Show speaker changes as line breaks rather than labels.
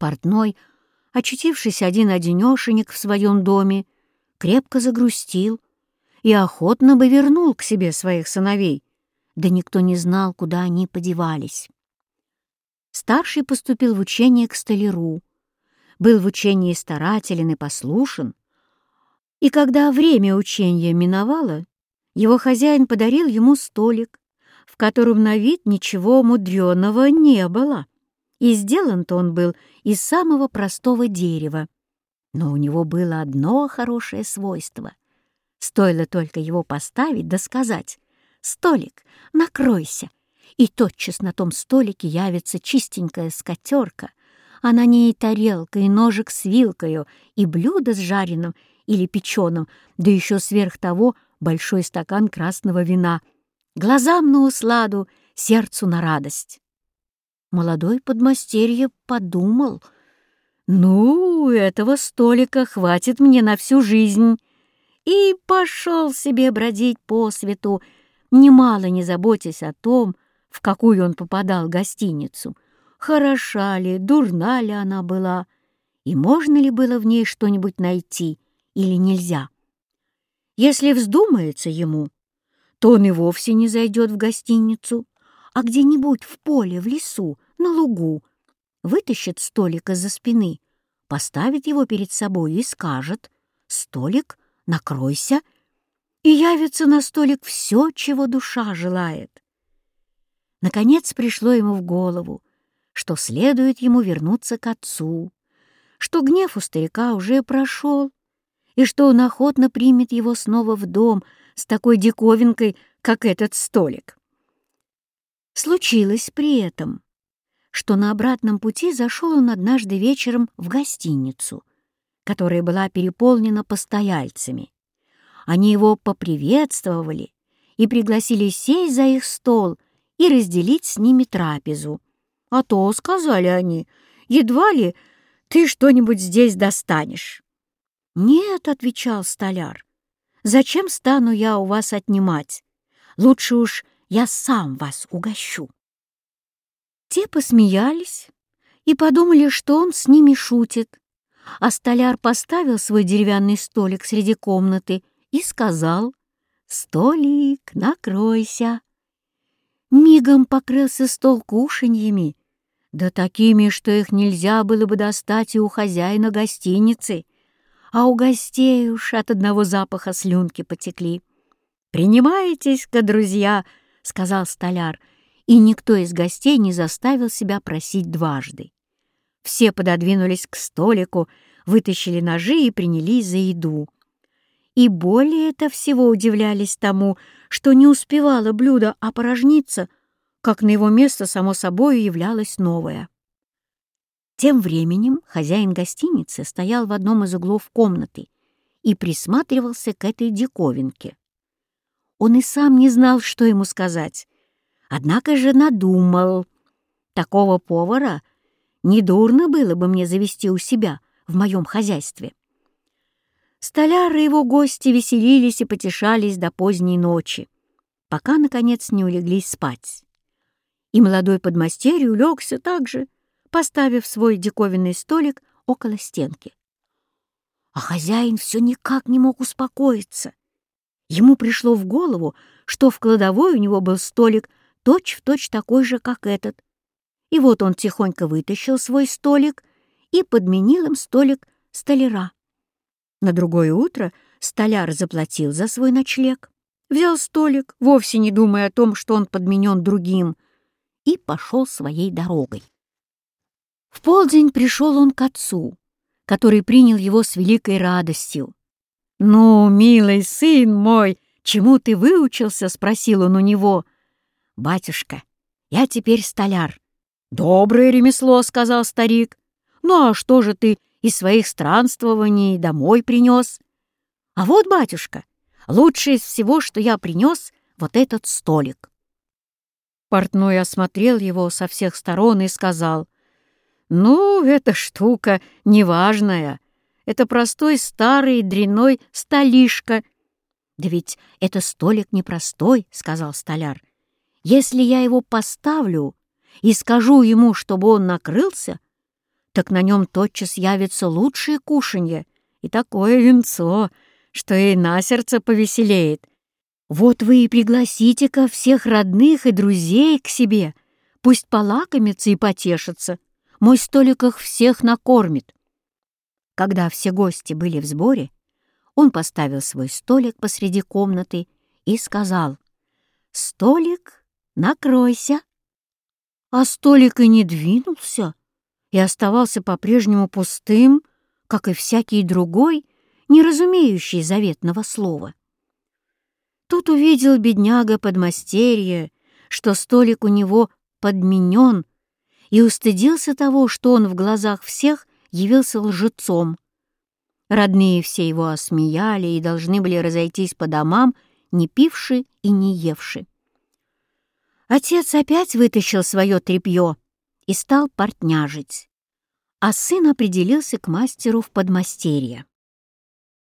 Портной, очутившись один-одинешенек в своем доме, крепко загрустил и охотно бы вернул к себе своих сыновей, да никто не знал, куда они подевались. Старший поступил в учение к столяру, был в учении старателен и послушен, и когда время учения миновало, его хозяин подарил ему столик, в котором на вид ничего мудреного не было, и сделан-то он был из самого простого дерева. Но у него было одно хорошее свойство. Стоило только его поставить да сказать «Столик, накройся!» И тотчас на том столике явится чистенькая скатерка, а на ней тарелка и ножик с вилкою, и блюдо с жареным или печеным, да еще сверх того большой стакан красного вина. Глазам на усладу, сердцу на радость. Молодой подмастерье подумал, «Ну, этого столика хватит мне на всю жизнь» и пошел себе бродить по свету, немало не заботясь о том, в какую он попадал гостиницу, хороша ли, дурна ли она была, и можно ли было в ней что-нибудь найти или нельзя. Если вздумается ему, то он и вовсе не зайдет в гостиницу, а где-нибудь в поле, в лесу, на лугу, вытащит столик из-за спины, поставит его перед собой и скажет «Столик, накройся», и явится на столик все, чего душа желает. Наконец пришло ему в голову, что следует ему вернуться к отцу, что гнев у старика уже прошел, и что он охотно примет его снова в дом с такой диковинкой, как этот столик. Случилось при этом, что на обратном пути зашел он однажды вечером в гостиницу, которая была переполнена постояльцами. Они его поприветствовали и пригласили сесть за их стол — и разделить с ними трапезу. А то, сказали они, едва ли ты что-нибудь здесь достанешь. «Нет», — отвечал столяр, — «зачем стану я у вас отнимать? Лучше уж я сам вас угощу». Те посмеялись и подумали, что он с ними шутит, а столяр поставил свой деревянный столик среди комнаты и сказал «Столик, накройся». Мигом покрылся стол кушаньями, да такими, что их нельзя было бы достать и у хозяина гостиницы, а у гостей уж от одного запаха слюнки потекли. «Принимайтесь-ка, друзья!» — сказал столяр, и никто из гостей не заставил себя просить дважды. Все пододвинулись к столику, вытащили ножи и принялись за еду. И более-то всего удивлялись тому, что не успевало блюдо опорожниться, как на его место само собой являлось новое. Тем временем хозяин гостиницы стоял в одном из углов комнаты и присматривался к этой диковинке. Он и сам не знал, что ему сказать, однако же надумал. Такого повара недурно было бы мне завести у себя в моем хозяйстве. Столяр и его гости веселились и потешались до поздней ночи, пока, наконец, не улеглись спать. И молодой подмастерье улегся также, поставив свой диковинный столик около стенки. А хозяин все никак не мог успокоиться. Ему пришло в голову, что в кладовой у него был столик точь-в-точь точь такой же, как этот. И вот он тихонько вытащил свой столик и подменил им столик столяра. На другое утро столяр заплатил за свой ночлег, взял столик, вовсе не думая о том, что он подменен другим, и пошел своей дорогой. В полдень пришел он к отцу, который принял его с великой радостью. «Ну, милый сын мой, чему ты выучился?» — спросил он у него. «Батюшка, я теперь столяр». «Доброе ремесло», — сказал старик. «Ну а что же ты из своих странствований домой принес. А вот, батюшка, лучшее из всего, что я принес, вот этот столик. Портной осмотрел его со всех сторон и сказал, «Ну, эта штука неважная. Это простой старый дряной столишка». «Да ведь это столик непростой», — сказал столяр. «Если я его поставлю и скажу ему, чтобы он накрылся, так на нем тотчас явится лучшее кушанье и такое венцо, что и на сердце повеселеет. Вот вы и пригласите-ка всех родных и друзей к себе, пусть полакомятся и потешатся. Мой столик их всех накормит. Когда все гости были в сборе, он поставил свой столик посреди комнаты и сказал, «Столик, накройся». А столик и не двинулся, и оставался по-прежнему пустым, как и всякий другой, не разумеющий заветного слова. Тут увидел бедняга подмастерье, что столик у него подменен, и устыдился того, что он в глазах всех явился лжецом. Родные все его осмеяли и должны были разойтись по домам, не пивши и не евши. Отец опять вытащил свое тряпье и стал портняжить, а сын определился к мастеру в подмастерье.